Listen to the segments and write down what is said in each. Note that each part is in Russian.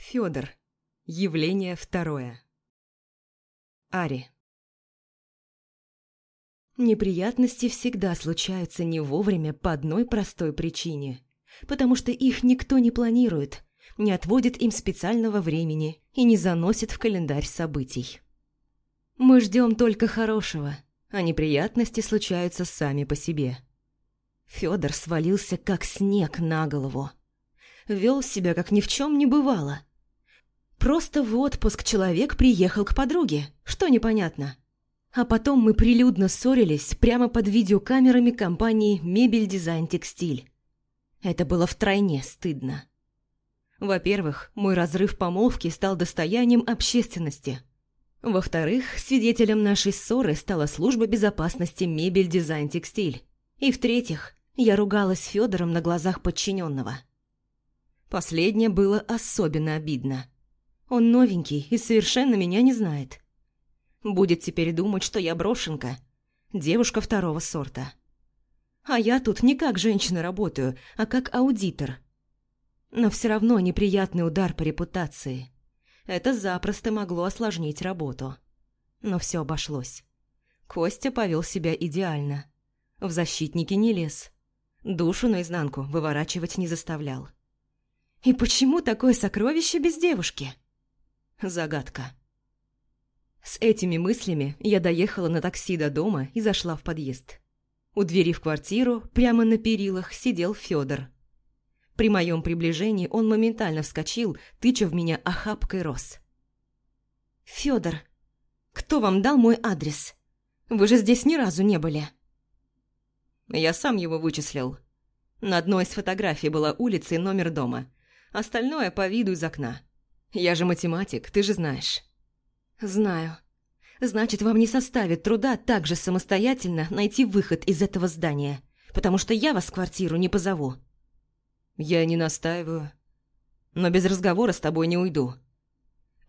Федор. Явление второе. Ари. Неприятности всегда случаются не вовремя по одной простой причине. Потому что их никто не планирует, не отводит им специального времени и не заносит в календарь событий. Мы ждем только хорошего, а неприятности случаются сами по себе. Федор свалился как снег на голову. Вел себя, как ни в чем не бывало. Просто в отпуск человек приехал к подруге, что непонятно. А потом мы прилюдно ссорились прямо под видеокамерами компании «Мебель Дизайн Текстиль». Это было втройне стыдно. Во-первых, мой разрыв помолвки стал достоянием общественности. Во-вторых, свидетелем нашей ссоры стала служба безопасности «Мебель Дизайн Текстиль». И в-третьих, я ругалась с Федором на глазах подчиненного. Последнее было особенно обидно. Он новенький и совершенно меня не знает. Будет теперь думать, что я брошенка, девушка второго сорта. А я тут не как женщина работаю, а как аудитор. Но все равно неприятный удар по репутации. Это запросто могло осложнить работу. Но все обошлось. Костя повел себя идеально. В защитники не лез. Душу наизнанку выворачивать не заставлял. И почему такое сокровище без девушки? Загадка. С этими мыслями я доехала на такси до дома и зашла в подъезд. У двери в квартиру, прямо на перилах, сидел Федор. При моем приближении он моментально вскочил, тыча в меня охапкой роз. «Федор, кто вам дал мой адрес? Вы же здесь ни разу не были». Я сам его вычислил. На одной из фотографий была улица и номер дома. Остальное по виду из окна. Я же математик, ты же знаешь. «Знаю. Значит, вам не составит труда так же самостоятельно найти выход из этого здания, потому что я вас в квартиру не позову». «Я не настаиваю. Но без разговора с тобой не уйду.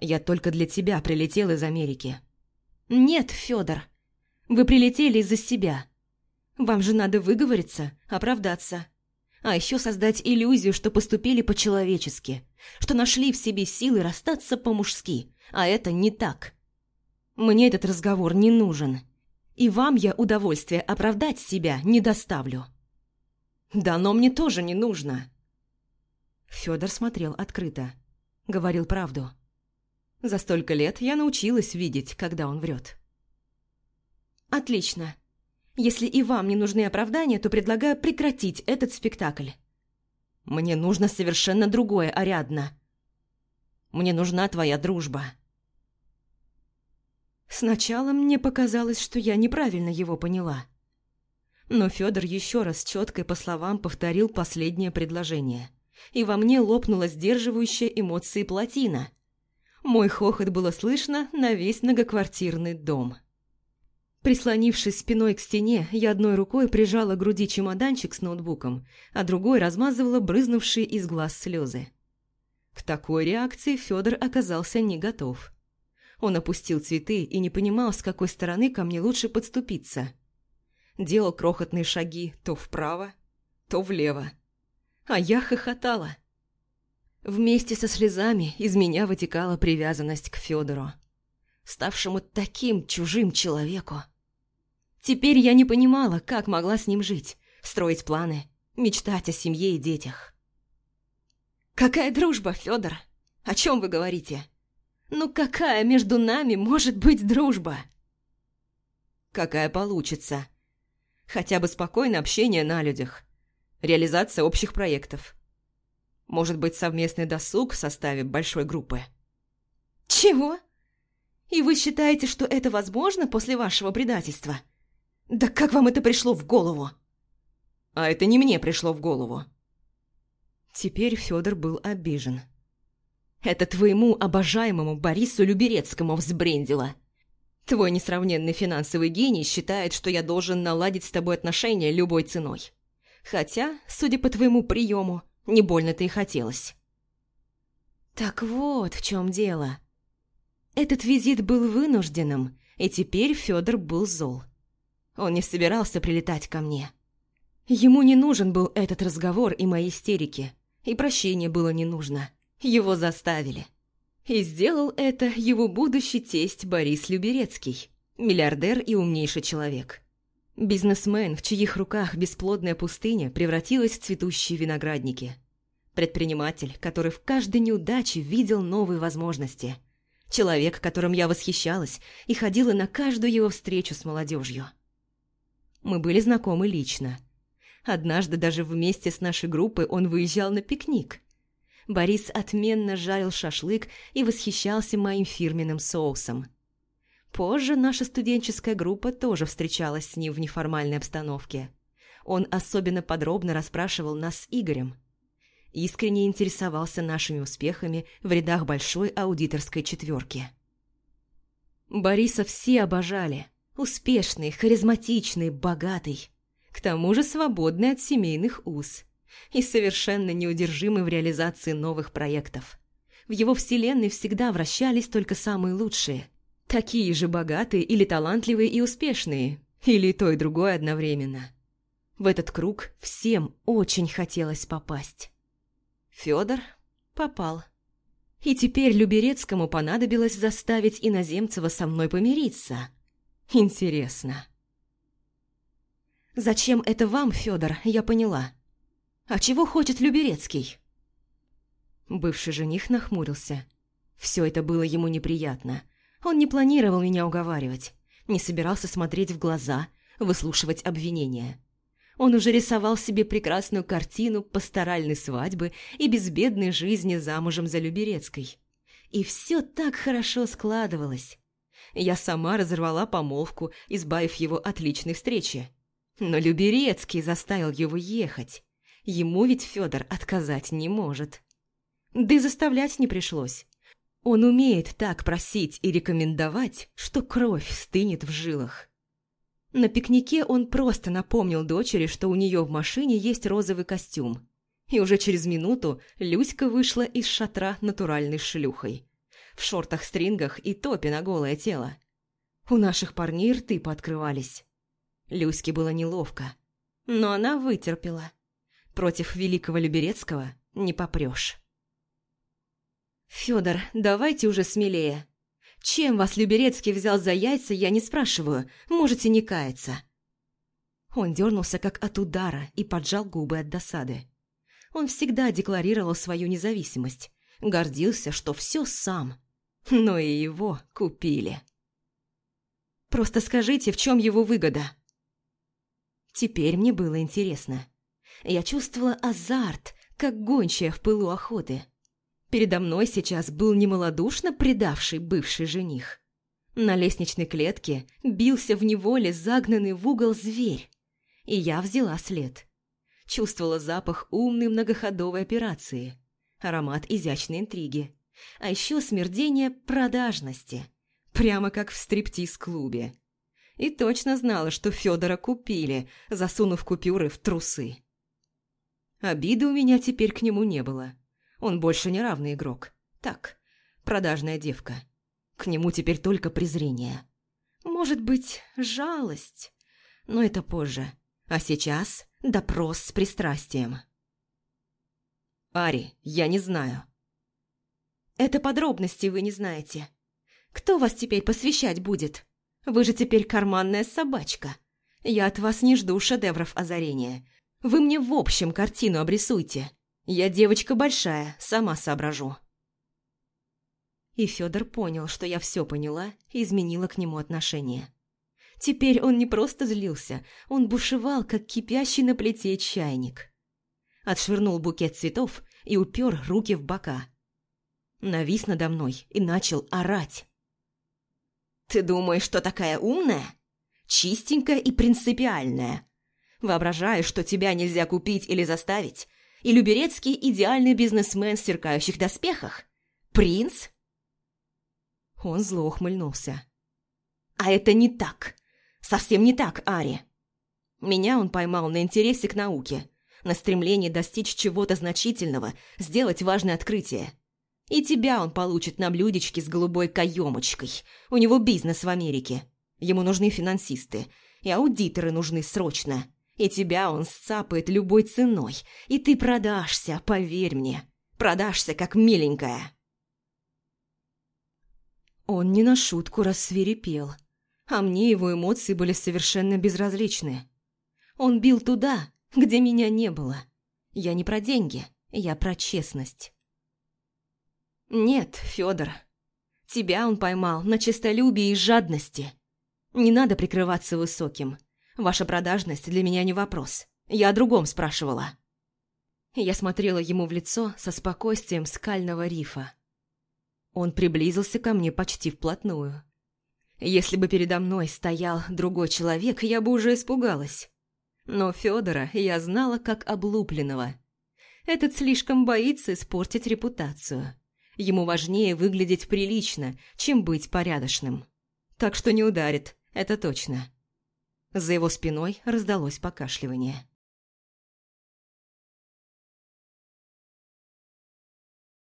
Я только для тебя прилетел из Америки». «Нет, Федор, вы прилетели из-за себя. Вам же надо выговориться, оправдаться. А еще создать иллюзию, что поступили по-человечески, что нашли в себе силы расстаться по-мужски, а это не так. Мне этот разговор не нужен. И вам я удовольствие оправдать себя не доставлю. Да но мне тоже не нужно. Федор смотрел открыто. Говорил правду. За столько лет я научилась видеть, когда он врет. Отлично. Если и вам не нужны оправдания, то предлагаю прекратить этот спектакль. Мне нужно совершенно другое, Ариадна. Мне нужна твоя дружба. Сначала мне показалось, что я неправильно его поняла. Но Федор еще раз четко по словам повторил последнее предложение. И во мне лопнула сдерживающая эмоции плотина. Мой хохот было слышно на весь многоквартирный дом. Прислонившись спиной к стене, я одной рукой прижала к груди чемоданчик с ноутбуком, а другой размазывала брызнувшие из глаз слезы. К такой реакции Федор оказался не готов. Он опустил цветы и не понимал, с какой стороны ко мне лучше подступиться. Делал крохотные шаги то вправо, то влево. А я хохотала. Вместе со слезами из меня вытекала привязанность к Федору, ставшему таким чужим человеку. Теперь я не понимала, как могла с ним жить, строить планы, мечтать о семье и детях. «Какая дружба, Федор? О чем вы говорите?» Ну какая между нами может быть дружба? Какая получится. Хотя бы спокойное общение на людях. Реализация общих проектов. Может быть, совместный досуг в составе большой группы. Чего? И вы считаете, что это возможно после вашего предательства? Да как вам это пришло в голову? А это не мне пришло в голову. Теперь Федор был обижен. Это твоему обожаемому Борису Люберецкому взбрендило. Твой несравненный финансовый гений считает, что я должен наладить с тобой отношения любой ценой. Хотя, судя по твоему приему, не больно-то и хотелось. Так вот в чем дело. Этот визит был вынужденным, и теперь Федор был зол. Он не собирался прилетать ко мне. Ему не нужен был этот разговор и мои истерики, и прощения было не нужно. Его заставили. И сделал это его будущий тесть Борис Люберецкий, миллиардер и умнейший человек. Бизнесмен, в чьих руках бесплодная пустыня превратилась в цветущие виноградники. Предприниматель, который в каждой неудаче видел новые возможности. Человек, которым я восхищалась и ходила на каждую его встречу с молодежью. Мы были знакомы лично. Однажды даже вместе с нашей группой он выезжал на пикник. Борис отменно жарил шашлык и восхищался моим фирменным соусом. Позже наша студенческая группа тоже встречалась с ним в неформальной обстановке. Он особенно подробно расспрашивал нас с Игорем. Искренне интересовался нашими успехами в рядах большой аудиторской четверки. Бориса все обожали. Успешный, харизматичный, богатый. К тому же свободный от семейных уз. И совершенно неудержимый в реализации новых проектов. В его вселенной всегда вращались только самые лучшие – Такие же богатые или талантливые и успешные, или то и другое одновременно. В этот круг всем очень хотелось попасть. Федор попал. И теперь Люберецкому понадобилось заставить Иноземцева со мной помириться. Интересно. «Зачем это вам, Федор? я поняла. А чего хочет Люберецкий?» Бывший жених нахмурился. Все это было ему неприятно. Он не планировал меня уговаривать, не собирался смотреть в глаза, выслушивать обвинения. Он уже рисовал себе прекрасную картину пасторальной свадьбы и безбедной жизни замужем за Люберецкой. И все так хорошо складывалось. Я сама разорвала помолвку, избавив его от личной встречи. Но Люберецкий заставил его ехать. Ему ведь Федор отказать не может. Да и заставлять не пришлось. Он умеет так просить и рекомендовать, что кровь стынет в жилах. На пикнике он просто напомнил дочери, что у нее в машине есть розовый костюм. И уже через минуту Люська вышла из шатра натуральной шлюхой. В шортах-стрингах и топе на голое тело. У наших парней рты пооткрывались. Люське было неловко. Но она вытерпела. Против великого Люберецкого не попрешь. «Фёдор, давайте уже смелее. Чем вас Люберецкий взял за яйца, я не спрашиваю, можете не каяться». Он дернулся как от удара и поджал губы от досады. Он всегда декларировал свою независимость, гордился, что все сам, но и его купили. «Просто скажите, в чем его выгода?» Теперь мне было интересно. Я чувствовала азарт, как гончая в пылу охоты. Передо мной сейчас был немалодушно предавший бывший жених. На лестничной клетке бился в неволе загнанный в угол зверь. И я взяла след. Чувствовала запах умной многоходовой операции, аромат изящной интриги, а еще смердение продажности, прямо как в стриптиз-клубе. И точно знала, что Федора купили, засунув купюры в трусы. Обиды у меня теперь к нему не было. Он больше не равный игрок. Так, продажная девка. К нему теперь только презрение. Может быть, жалость. Но это позже. А сейчас допрос с пристрастием. «Ари, я не знаю». «Это подробности вы не знаете. Кто вас теперь посвящать будет? Вы же теперь карманная собачка. Я от вас не жду шедевров озарения. Вы мне в общем картину обрисуйте. Я девочка большая, сама соображу. И Федор понял, что я все поняла и изменила к нему отношение. Теперь он не просто злился, он бушевал, как кипящий на плите чайник. Отшвырнул букет цветов и упер руки в бока. Навис надо мной и начал орать. «Ты думаешь, что такая умная? Чистенькая и принципиальная. Воображаешь, что тебя нельзя купить или заставить, и Люберецкий – идеальный бизнесмен в сверкающих доспехах? Принц? Он зло ухмыльнулся. А это не так. Совсем не так, Ари. Меня он поймал на интересе к науке, на стремлении достичь чего-то значительного, сделать важное открытие. И тебя он получит на блюдечке с голубой каемочкой. У него бизнес в Америке. Ему нужны финансисты, и аудиторы нужны срочно. И тебя он сцапает любой ценой, и ты продашься, поверь мне. Продашься, как миленькая!» Он не на шутку рассверепел, а мне его эмоции были совершенно безразличны. Он бил туда, где меня не было. Я не про деньги, я про честность. «Нет, Федор, тебя он поймал на честолюбии и жадности. Не надо прикрываться высоким. Ваша продажность для меня не вопрос. Я о другом спрашивала». Я смотрела ему в лицо со спокойствием скального рифа. Он приблизился ко мне почти вплотную. Если бы передо мной стоял другой человек, я бы уже испугалась. Но Федора я знала как облупленного. Этот слишком боится испортить репутацию. Ему важнее выглядеть прилично, чем быть порядочным. Так что не ударит, это точно. За его спиной раздалось покашливание.